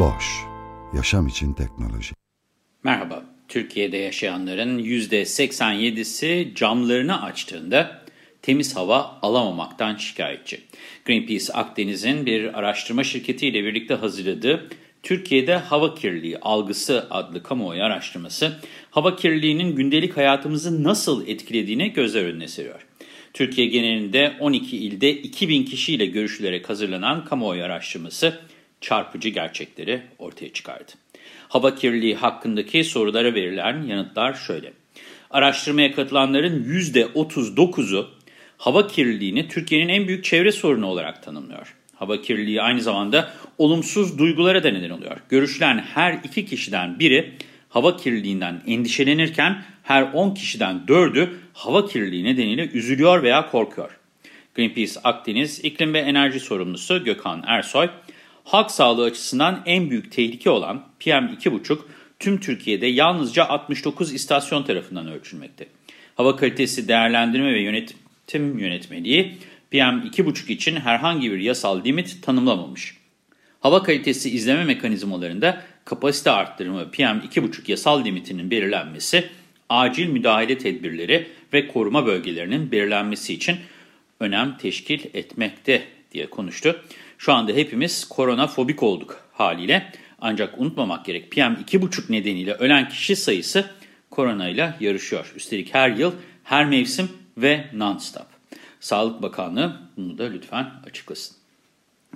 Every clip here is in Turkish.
Boş, yaşam için teknoloji. Merhaba, Türkiye'de yaşayanların %87'si camlarını açtığında temiz hava alamamaktan şikayetçi. Greenpeace Akdeniz'in bir araştırma şirketiyle birlikte hazırladığı Türkiye'de Hava Kirliliği Algısı adlı kamuoyu araştırması, hava kirliliğinin gündelik hayatımızı nasıl etkilediğini gözler önüne seriyor. Türkiye genelinde 12 ilde 2000 kişiyle görüşülerek hazırlanan kamuoyu araştırması çarpıcı gerçekleri ortaya çıkardı. Hava kirliliği hakkındaki sorulara verilen yanıtlar şöyle. Araştırmaya katılanların %39'u hava kirliliğini Türkiye'nin en büyük çevre sorunu olarak tanımlıyor. Hava kirliliği aynı zamanda olumsuz duygulara da neden oluyor. Görüşülen her iki kişiden biri hava kirliliğinden endişelenirken her 10 kişiden 4'ü hava kirliliği nedeniyle üzülüyor veya korkuyor. Greenpeace Akdeniz İklim ve Enerji Sorumlusu Gökhan Ersoy, halk sağlığı açısından en büyük tehlike olan PM2,5 tüm Türkiye'de yalnızca 69 istasyon tarafından ölçülmekte. Hava Kalitesi Değerlendirme ve Yönetim Yönetmeliği PM2,5 için herhangi bir yasal limit tanımlamamış. Hava kalitesi izleme mekanizmalarında kapasite arttırımı PM2,5 yasal limitinin belirlenmesi, acil müdahale tedbirleri ve koruma bölgelerinin belirlenmesi için önem teşkil etmekte diye konuştu. Şu anda hepimiz koronafobik olduk haliyle ancak unutmamak gerek PM2,5 nedeniyle ölen kişi sayısı koronayla yarışıyor. Üstelik her yıl, her mevsim ve non-stop. Sağlık Bakanlığı bunu da lütfen açıklasın.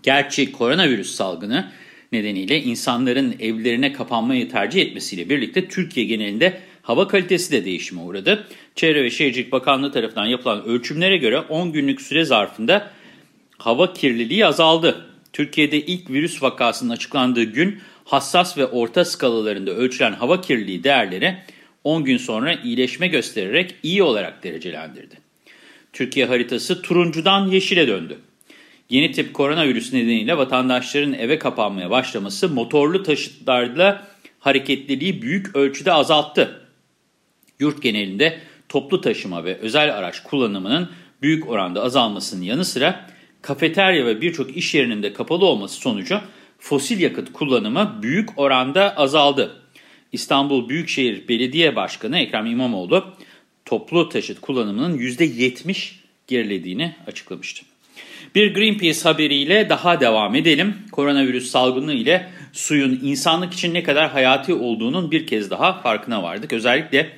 Gerçi koronavirüs salgını nedeniyle insanların evlerine kapanmayı tercih etmesiyle birlikte Türkiye genelinde hava kalitesi de değişime uğradı. Çevre ve Şehircilik Bakanlığı tarafından yapılan ölçümlere göre 10 günlük süre zarfında hava kirliliği azaldı. Türkiye'de ilk virüs vakasının açıklandığı gün hassas ve orta skalalarında ölçülen hava kirliliği değerleri 10 gün sonra iyileşme göstererek iyi olarak derecelendirdi. Türkiye haritası turuncudan yeşile döndü. Yeni tip koronavirüs nedeniyle vatandaşların eve kapanmaya başlaması motorlu taşıtlarla hareketliliği büyük ölçüde azalttı. Yurt genelinde toplu taşıma ve özel araç kullanımının büyük oranda azalmasının yanı sıra kafeterya ve birçok iş yerinin de kapalı olması sonucu fosil yakıt kullanımı büyük oranda azaldı. İstanbul Büyükşehir Belediye Başkanı Ekrem İmamoğlu toplu taşıt kullanımının %70 gerilediğini açıklamıştı. Bir Greenpeace haberiyle daha devam edelim. Koronavirüs salgını ile suyun insanlık için ne kadar hayati olduğunun bir kez daha farkına vardık. Özellikle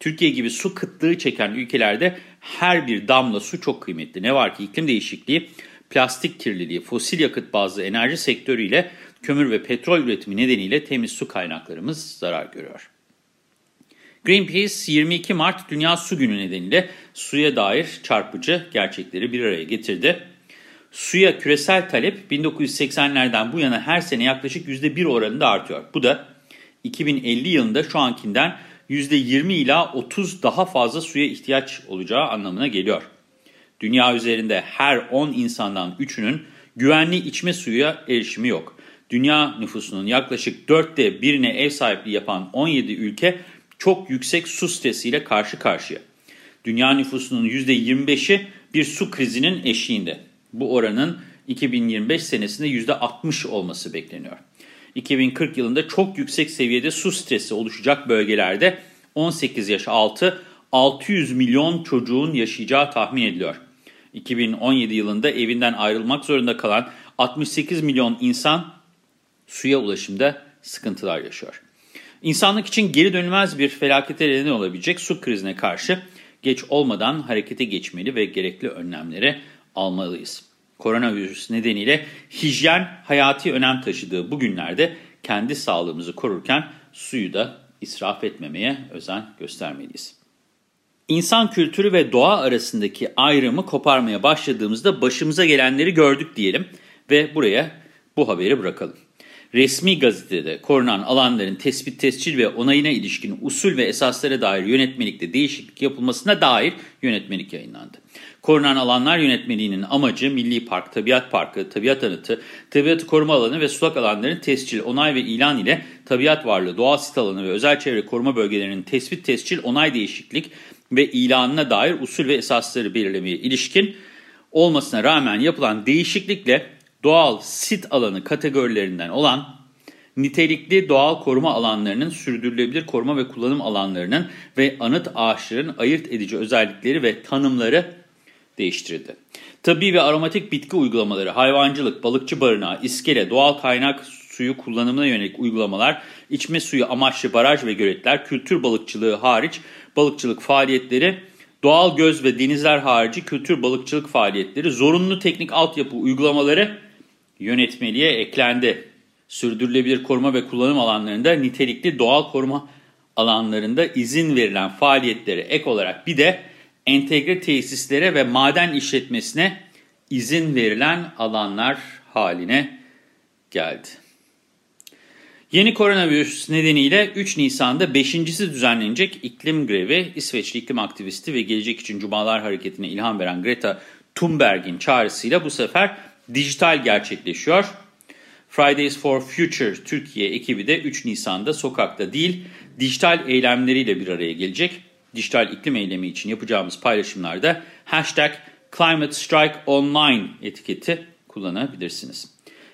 Türkiye gibi su kıtlığı çeken ülkelerde her bir damla su çok kıymetli. Ne var ki iklim değişikliği, plastik kirliliği, fosil yakıt bazlı enerji sektörüyle kömür ve petrol üretimi nedeniyle temiz su kaynaklarımız zarar görüyor. Greenpeace 22 Mart Dünya Su Günü nedeniyle suya dair çarpıcı gerçekleri bir araya getirdi. Suya küresel talep 1980'lerden bu yana her sene yaklaşık %1 oranında artıyor. Bu da 2050 yılında şu ankinden %20 ila 30 daha fazla suya ihtiyaç olacağı anlamına geliyor. Dünya üzerinde her 10 insandan 3'ünün güvenli içme suya erişimi yok. Dünya nüfusunun yaklaşık 4'te birine ev sahipliği yapan 17 ülke çok yüksek su stresiyle karşı karşıya. Dünya nüfusunun %25'i bir su krizinin eşiğinde. Bu oranın 2025 senesinde %60 olması bekleniyor. 2040 yılında çok yüksek seviyede su stresi oluşacak bölgelerde 18 yaş altı 600 milyon çocuğun yaşayacağı tahmin ediliyor. 2017 yılında evinden ayrılmak zorunda kalan 68 milyon insan suya ulaşımda sıkıntılar yaşıyor. İnsanlık için geri dönülmez bir felakete neden olabilecek su krizine karşı geç olmadan harekete geçmeli ve gerekli önlemleri almalıyız. Koronavirüs nedeniyle hijyen hayati önem taşıdığı bu günlerde kendi sağlığımızı korurken suyu da israf etmemeye özen göstermeliyiz. İnsan kültürü ve doğa arasındaki ayrımı koparmaya başladığımızda başımıza gelenleri gördük diyelim ve buraya bu haberi bırakalım. Resmi gazetede korunan alanların tespit, tescil ve onayına ilişkin usul ve esaslara dair yönetmelikte değişiklik yapılmasına dair yönetmelik yayınlandı. Korunan alanlar yönetmeliğinin amacı Milli Park, Tabiat Parkı, Tabiat Anıtı, Tabiatı Koruma Alanı ve sulak alanların tescil, onay ve ilan ile tabiat varlığı, doğal sit alanı ve özel çevre koruma bölgelerinin tespit, tescil, onay değişiklik ve ilanına dair usul ve esasları belirlemeye ilişkin olmasına rağmen yapılan değişiklikle doğal sit alanı kategorilerinden olan nitelikli doğal koruma alanlarının sürdürülebilir koruma ve kullanım alanlarının ve anıt ağaçların ayırt edici özellikleri ve tanımları değiştirildi. Tabi ve aromatik bitki uygulamaları, hayvancılık, balıkçı barınağı, iskele, doğal kaynak suyu kullanımına yönelik uygulamalar, içme suyu amaçlı baraj ve göletler, kültür balıkçılığı hariç balıkçılık faaliyetleri, doğal göz ve denizler harici kültür balıkçılık faaliyetleri, zorunlu teknik altyapı uygulamaları yönetmeliğe eklendi. Sürdürülebilir koruma ve kullanım alanlarında nitelikli doğal koruma alanlarında izin verilen faaliyetlere ek olarak bir de entegre tesislere ve maden işletmesine izin verilen alanlar haline geldi. Yeni koronavirüs nedeniyle 3 Nisan'da 5.si düzenlenecek iklim grevi İsveçli iklim aktivisti ve Gelecek için Cumalar Hareketi'ne ilham veren Greta Thunberg'in çağrısıyla bu sefer dijital gerçekleşiyor. Fridays for Future Türkiye ekibi de 3 Nisan'da sokakta değil dijital eylemleriyle bir araya gelecek. Dijital iklim eylemi için yapacağımız paylaşımlarda hashtag Climate Strike Online etiketi kullanabilirsiniz.